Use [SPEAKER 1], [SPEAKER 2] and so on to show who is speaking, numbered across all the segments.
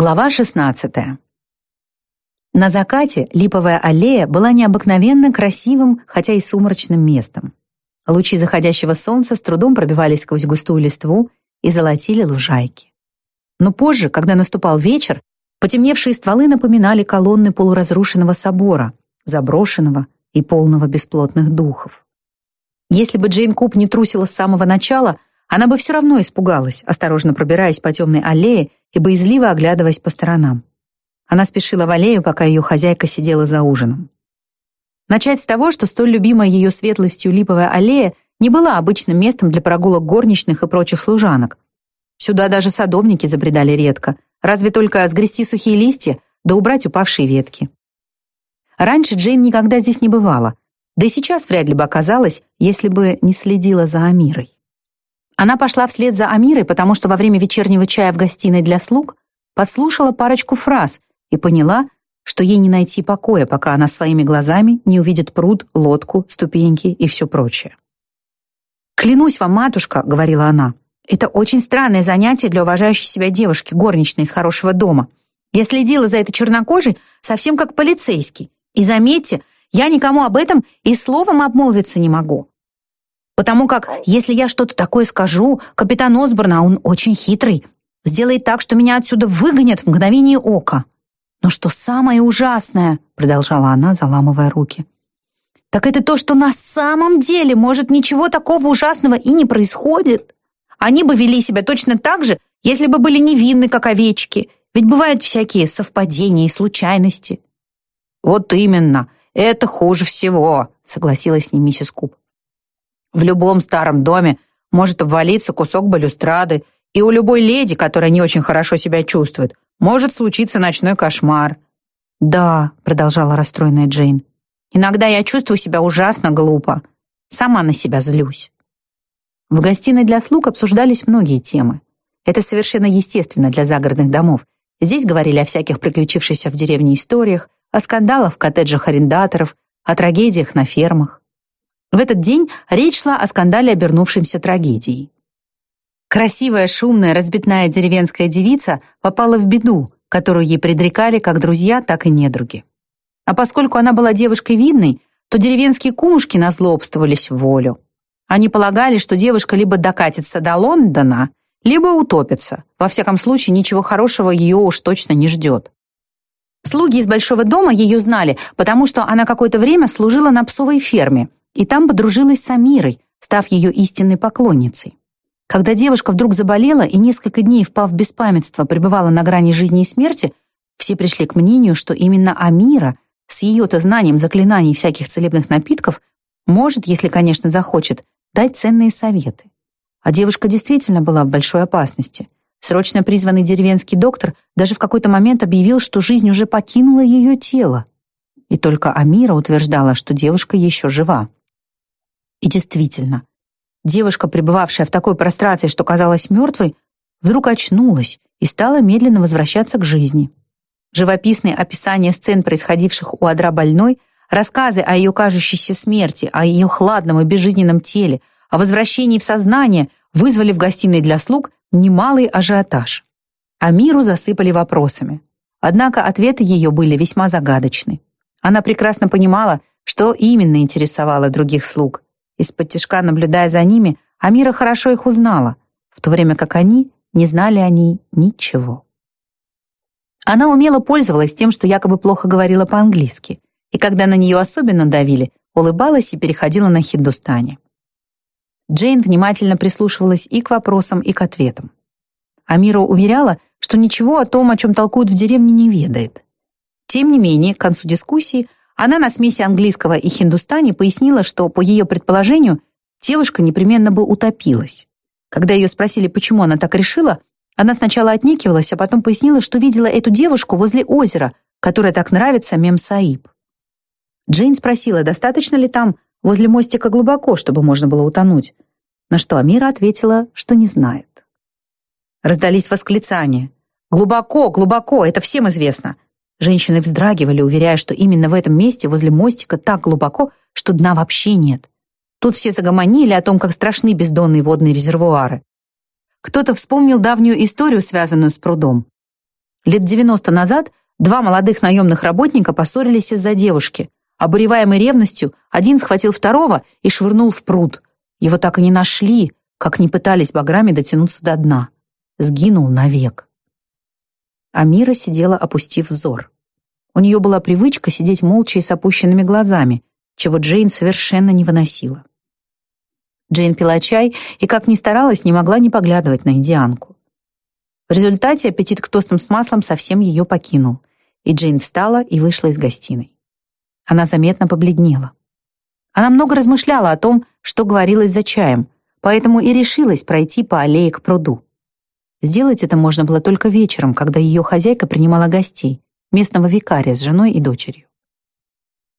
[SPEAKER 1] Глава 16. На закате липовая аллея была необыкновенно красивым, хотя и сумрачным местом. Лучи заходящего солнца с трудом пробивались сквозь густую листву и золотили лужайки. Но позже, когда наступал вечер, потемневшие стволы напоминали колонны полуразрушенного собора, заброшенного и полного бесплотных духов. Если бы Джейн Куб не трусила с самого начала, она бы все равно испугалась, осторожно пробираясь по темной аллее и боязливо оглядываясь по сторонам. Она спешила в аллею, пока ее хозяйка сидела за ужином. Начать с того, что столь любимая ее светлостью липовая аллея не была обычным местом для прогулок горничных и прочих служанок. Сюда даже садовники забредали редко, разве только сгрести сухие листья да убрать упавшие ветки. Раньше Джейн никогда здесь не бывала, да и сейчас вряд ли бы оказалась, если бы не следила за Амирой. Она пошла вслед за Амирой, потому что во время вечернего чая в гостиной для слуг подслушала парочку фраз и поняла, что ей не найти покоя, пока она своими глазами не увидит пруд, лодку, ступеньки и все прочее. «Клянусь вам, матушка», — говорила она, «это очень странное занятие для уважающей себя девушки, горничной из хорошего дома. Я следила за этой чернокожей совсем как полицейский. И заметьте, я никому об этом и словом обмолвиться не могу. Потому как, если я что-то такое скажу, капитан Осборн, а он очень хитрый, сделает так, что меня отсюда выгонят в мгновение ока. Но что самое ужасное, продолжала она, заламывая руки, так это то, что на самом деле, может, ничего такого ужасного и не происходит. Они бы вели себя точно так же, если бы были невинны, как овечки. Ведь бывают всякие совпадения и случайности. Вот именно, это хуже всего, согласилась с ним миссис Куб. В любом старом доме может обвалиться кусок балюстрады, и у любой леди, которая не очень хорошо себя чувствует, может случиться ночной кошмар. «Да», — продолжала расстроенная Джейн, «иногда я чувствую себя ужасно глупо. Сама на себя злюсь». В гостиной для слуг обсуждались многие темы. Это совершенно естественно для загородных домов. Здесь говорили о всяких приключившихся в деревне историях, о скандалах в коттеджах арендаторов, о трагедиях на фермах. В этот день речь шла о скандале, обернувшемся трагедией. Красивая, шумная, разбитная деревенская девица попала в беду, которую ей предрекали как друзья, так и недруги. А поскольку она была девушкой видной, то деревенские кумушки назлобствовались в волю. Они полагали, что девушка либо докатится до Лондона, либо утопится. Во всяком случае, ничего хорошего ее уж точно не ждет. Слуги из большого дома ее знали, потому что она какое-то время служила на псовой ферме, и там подружилась с Амирой, став ее истинной поклонницей. Когда девушка вдруг заболела и несколько дней, впав в беспамятство, пребывала на грани жизни и смерти, все пришли к мнению, что именно Амира с ее-то знанием заклинаний всяких целебных напитков может, если, конечно, захочет, дать ценные советы. А девушка действительно была в большой опасности. Срочно призванный деревенский доктор даже в какой-то момент объявил, что жизнь уже покинула ее тело. И только Амира утверждала, что девушка еще жива. И действительно, девушка, пребывавшая в такой прострации, что казалась мертвой, вдруг очнулась и стала медленно возвращаться к жизни. Живописные описания сцен, происходивших у адра больной, рассказы о ее кажущейся смерти, о ее хладном и безжизненном теле, о возвращении в сознание вызвали в гостиной для слуг немалый ажиотаж. А миру засыпали вопросами. Однако ответы ее были весьма загадочны. Она прекрасно понимала, что именно интересовало других слуг, из-под тишка, наблюдая за ними, Амира хорошо их узнала, в то время как они не знали о ней ничего. Она умело пользовалась тем, что якобы плохо говорила по-английски, и когда на нее особенно давили, улыбалась и переходила на хиндустане. Джейн внимательно прислушивалась и к вопросам, и к ответам. Амира уверяла, что ничего о том, о чем толкуют в деревне, не ведает. Тем не менее, к концу дискуссии она на смеси английского и хиндустани пояснила, что, по ее предположению, девушка непременно бы утопилась. Когда ее спросили, почему она так решила, она сначала отнекивалась, а потом пояснила, что видела эту девушку возле озера, которое так нравится Мем-Саиб. Джейн спросила, достаточно ли там возле мостика глубоко, чтобы можно было утонуть, на что Амира ответила, что не знает. Раздались восклицания. «Глубоко, глубоко, это всем известно. Женщины вздрагивали, уверяя, что именно в этом месте, возле мостика, так глубоко, что дна вообще нет. Тут все загомонили о том, как страшны бездонные водные резервуары. Кто-то вспомнил давнюю историю, связанную с прудом. Лет 90 назад два молодых наемных работника поссорились из-за девушки. Обуреваемый ревностью, один схватил второго и швырнул в пруд. Его так и не нашли, как не пытались баграми дотянуться до дна. Сгинул навек. Амира сидела, опустив взор. У нее была привычка сидеть молча и с опущенными глазами, чего Джейн совершенно не выносила. Джейн пила чай и, как ни старалась, не могла не поглядывать на индианку. В результате аппетит к тостам с маслом совсем ее покинул, и Джейн встала и вышла из гостиной. Она заметно побледнела. Она много размышляла о том, что говорилось за чаем, поэтому и решилась пройти по аллее к пруду. Сделать это можно было только вечером, когда ее хозяйка принимала гостей, местного викария с женой и дочерью.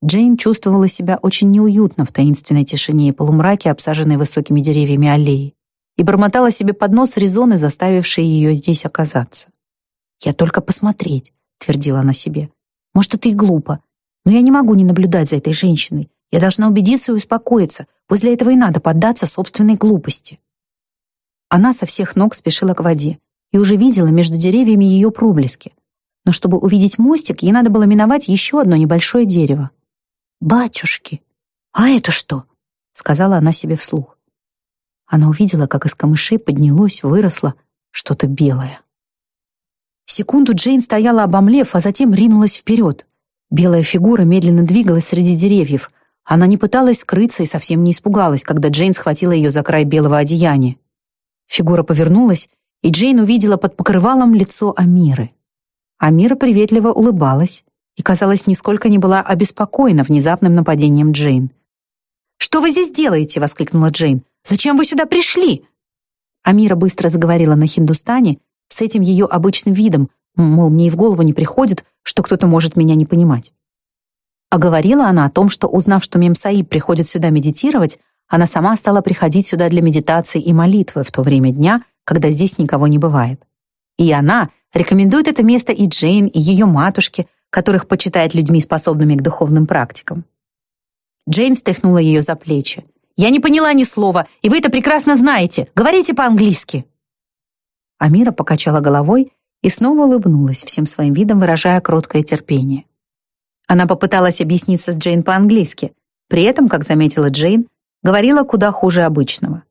[SPEAKER 1] Джейн чувствовала себя очень неуютно в таинственной тишине и полумраке, обсаженной высокими деревьями аллеи, и бормотала себе под нос резоны, заставившие ее здесь оказаться. «Я только посмотреть», — твердила она себе. «Может, это и глупо, но я не могу не наблюдать за этой женщиной. Я должна убедиться и успокоиться. После этого и надо поддаться собственной глупости». Она со всех ног спешила к воде и уже видела между деревьями ее проблески. Но чтобы увидеть мостик, ей надо было миновать еще одно небольшое дерево. «Батюшки! А это что?» — сказала она себе вслух. Она увидела, как из камышей поднялось, выросло что-то белое. Секунду Джейн стояла обомлев, а затем ринулась вперед. Белая фигура медленно двигалась среди деревьев. Она не пыталась скрыться и совсем не испугалась, когда Джейн схватила ее за край белого одеяния. Фигура повернулась, и Джейн увидела под покрывалом лицо Амиры. Амира приветливо улыбалась и, казалось, нисколько не была обеспокоена внезапным нападением Джейн. «Что вы здесь делаете?» — воскликнула Джейн. «Зачем вы сюда пришли?» Амира быстро заговорила на хиндустане с этим ее обычным видом, мол, мне и в голову не приходит, что кто-то может меня не понимать. А говорила она о том, что, узнав, что Мемсаиб приходит сюда медитировать, она сама стала приходить сюда для медитации и молитвы в то время дня, когда здесь никого не бывает. И она рекомендует это место и Джейн, и ее матушке, которых почитает людьми, способными к духовным практикам. Джейн встряхнула ее за плечи. «Я не поняла ни слова, и вы это прекрасно знаете. Говорите по-английски». Амира покачала головой и снова улыбнулась, всем своим видом выражая кроткое терпение. Она попыталась объясниться с Джейн по-английски, при этом, как заметила Джейн, говорила куда хуже обычного.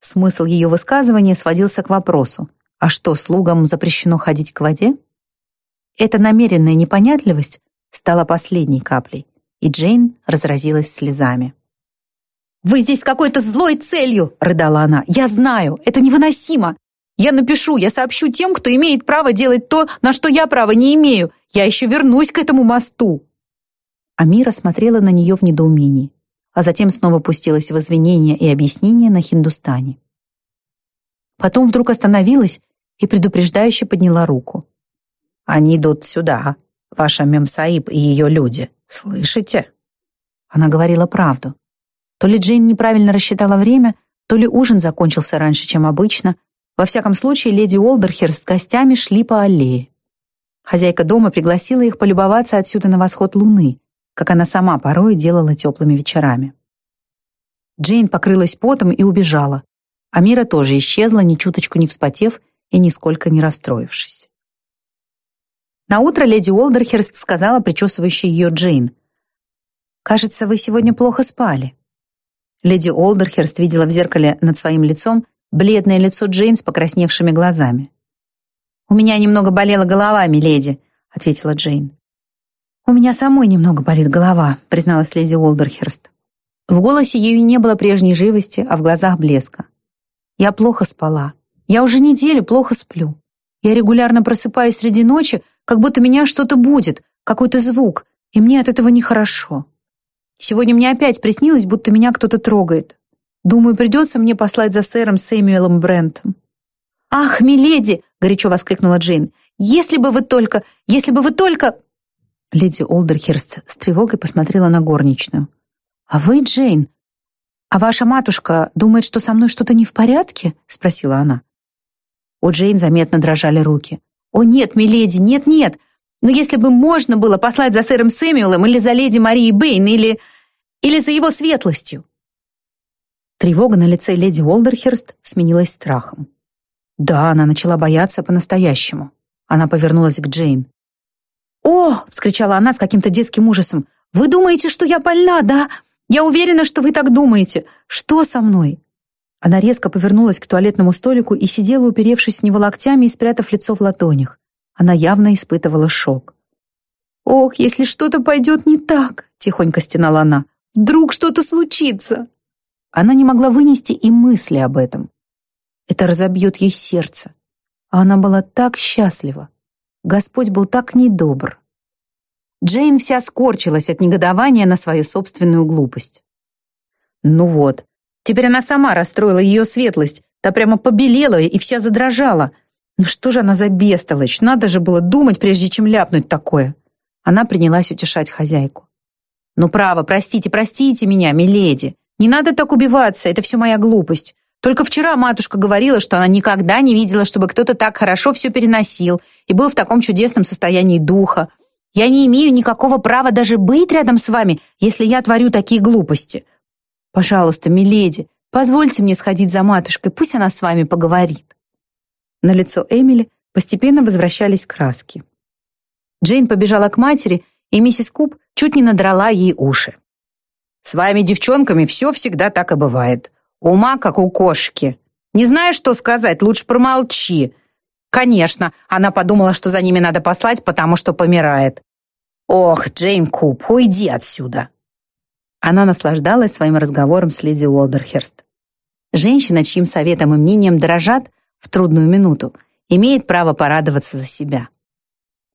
[SPEAKER 1] Смысл ее высказывания сводился к вопросу, а что, слугам запрещено ходить к воде? Эта намеренная непонятливость стала последней каплей, и Джейн разразилась слезами. «Вы здесь с какой-то злой целью!» — рыдала она. «Я знаю, это невыносимо! Я напишу, я сообщу тем, кто имеет право делать то, на что я права не имею. Я еще вернусь к этому мосту!» Амира смотрела на нее в недоумении, а затем снова пустилась в извинения и объяснения на хиндустане. Потом вдруг остановилась и предупреждающе подняла руку. Они идут сюда, ваша Мемсаиб и ее люди. Слышите?» Она говорила правду. То ли Джейн неправильно рассчитала время, то ли ужин закончился раньше, чем обычно. Во всяком случае, леди Олдерхер с гостями шли по аллее. Хозяйка дома пригласила их полюбоваться отсюда на восход луны, как она сама порой делала теплыми вечерами. Джейн покрылась потом и убежала. Амира тоже исчезла, ни чуточку не вспотев и нисколько не расстроившись. На утро леди Уолдерхерст сказала причесывающей ее Джейн. «Кажется, вы сегодня плохо спали». Леди Олдерхерст видела в зеркале над своим лицом бледное лицо Джейн с покрасневшими глазами. «У меня немного болела голова, миледи», — ответила Джейн. «У меня самой немного болит голова», — призналась леди Олдерхерст. В голосе ее не было прежней живости, а в глазах блеска. «Я плохо спала. Я уже неделю плохо сплю. Я регулярно просыпаюсь среди ночи, как будто меня что-то будет, какой-то звук, и мне от этого нехорошо. Сегодня мне опять приснилось, будто меня кто-то трогает. Думаю, придется мне послать за сэром Сэмюэлом Брентом. «Ах, миледи!» — горячо воскликнула Джейн. «Если бы вы только... Если бы вы только...» Леди Олдерхерст с тревогой посмотрела на горничную. «А вы, Джейн, а ваша матушка думает, что со мной что-то не в порядке?» — спросила она. У Джейн заметно дрожали руки. «О нет, миледи, нет-нет! Но если бы можно было послать за сэром Сэмюэлом или за леди Марией Бэйн, или... или за его светлостью!» Тревога на лице леди Олдерхерст сменилась страхом. Да, она начала бояться по-настоящему. Она повернулась к Джейн. «О!» — вскричала она с каким-то детским ужасом. «Вы думаете, что я больна, да? Я уверена, что вы так думаете. Что со мной?» Она резко повернулась к туалетному столику и сидела, уперевшись в него локтями и спрятав лицо в ладонях. Она явно испытывала шок. «Ох, если что-то пойдет не так!» — тихонько стенала она. «Вдруг что-то случится!» Она не могла вынести и мысли об этом. Это разобьет ей сердце. А она была так счастлива. Господь был так недобр. Джейн вся скорчилась от негодования на свою собственную глупость. Ну вот, теперь она сама расстроила ее светлость, та прямо побелела и вся задрожала. Ну что же она за бестолочь, надо же было думать, прежде чем ляпнуть такое. Она принялась утешать хозяйку. «Ну, право, простите, простите меня, миледи. Не надо так убиваться, это все моя глупость. Только вчера матушка говорила, что она никогда не видела, чтобы кто-то так хорошо все переносил и был в таком чудесном состоянии духа. Я не имею никакого права даже быть рядом с вами, если я творю такие глупости. Пожалуйста, миледи, позвольте мне сходить за матушкой, пусть она с вами поговорит». На лицо Эмили постепенно возвращались краски. Джейн побежала к матери, и миссис Куб чуть не надрала ей уши. «С вами, девчонками, все всегда так и бывает. Ума, как у кошки. Не знаешь, что сказать, лучше промолчи. Конечно, она подумала, что за ними надо послать, потому что помирает. Ох, Джейн Куб, уйди отсюда. Она наслаждалась своим разговором с леди Уолдерхерст. Женщина, чьим советом и мнением дорожат в трудную минуту, имеет право порадоваться за себя.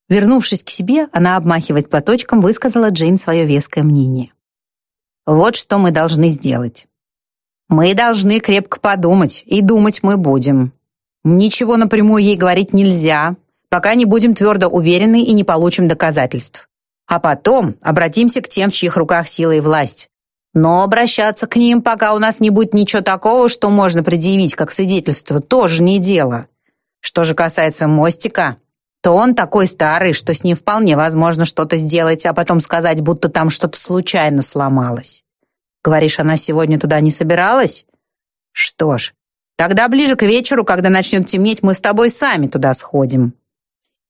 [SPEAKER 1] Вернувшись к себе, она, обмахиваясь платочком, высказала Джейн свое веское мнение. «Вот что мы должны сделать. Мы должны крепко подумать, и думать мы будем. Ничего напрямую ей говорить нельзя, пока не будем твердо уверены и не получим доказательств. А потом обратимся к тем, в чьих руках сила и власть. Но обращаться к ним, пока у нас не будет ничего такого, что можно предъявить как свидетельство, тоже не дело. Что же касается мостика, то он такой старый, что с ним вполне возможно что-то сделать, а потом сказать, будто там что-то случайно сломалось. Говоришь, она сегодня туда не собиралась? Что ж, тогда ближе к вечеру, когда начнет темнеть, мы с тобой сами туда сходим.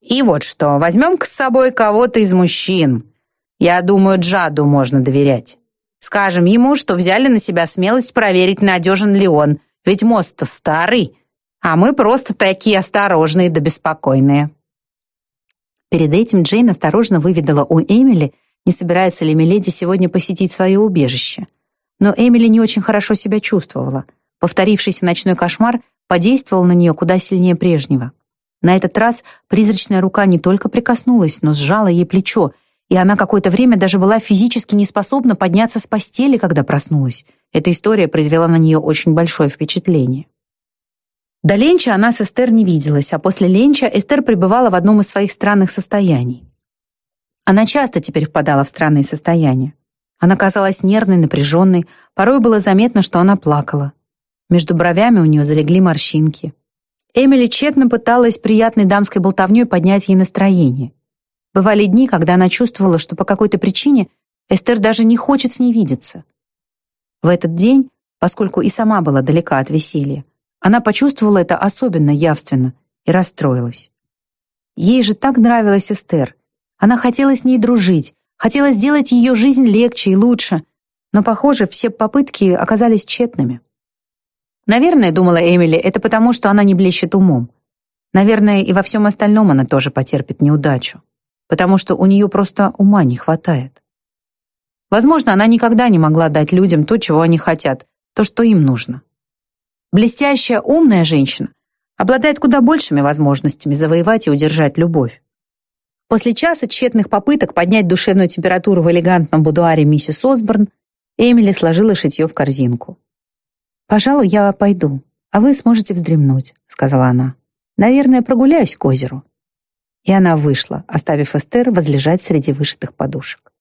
[SPEAKER 1] И вот что, возьмем с собой кого-то из мужчин. Я думаю, Джаду можно доверять. Скажем ему, что взяли на себя смелость проверить, надежен ли он, ведь мост-то старый, а мы просто такие осторожные да беспокойные. Перед этим Джейн осторожно выведала у Эмили, не собирается ли Миледи сегодня посетить свое убежище. Но Эмили не очень хорошо себя чувствовала. Повторившийся ночной кошмар подействовал на нее куда сильнее прежнего. На этот раз призрачная рука не только прикоснулась, но сжала ей плечо, и она какое-то время даже была физически неспособна подняться с постели, когда проснулась. Эта история произвела на нее очень большое впечатление. До ленча она с Эстер не виделась, а после ленча Эстер пребывала в одном из своих странных состояний. Она часто теперь впадала в странные состояния. Она казалась нервной, напряженной, порой было заметно, что она плакала. Между бровями у нее залегли морщинки. Эмили тщетно пыталась приятной дамской болтовней поднять ей настроение. Бывали дни, когда она чувствовала, что по какой-то причине Эстер даже не хочет с ней видеться. В этот день, поскольку и сама была далека от веселья, она почувствовала это особенно явственно и расстроилась. Ей же так нравилась Эстер. Она хотела с ней дружить, хотела сделать ее жизнь легче и лучше, но, похоже, все попытки оказались тщетными. Наверное, думала Эмили, это потому, что она не блещет умом. Наверное, и во всем остальном она тоже потерпит неудачу, потому что у нее просто ума не хватает. Возможно, она никогда не могла дать людям то, чего они хотят, то, что им нужно. Блестящая, умная женщина обладает куда большими возможностями завоевать и удержать любовь. После часа тщетных попыток поднять душевную температуру в элегантном будуаре миссис Осборн, Эмили сложила шитье в корзинку. «Пожалуй, я пойду, а вы сможете вздремнуть», — сказала она. «Наверное, прогуляюсь к озеру». И она вышла, оставив Эстер возлежать среди вышитых подушек.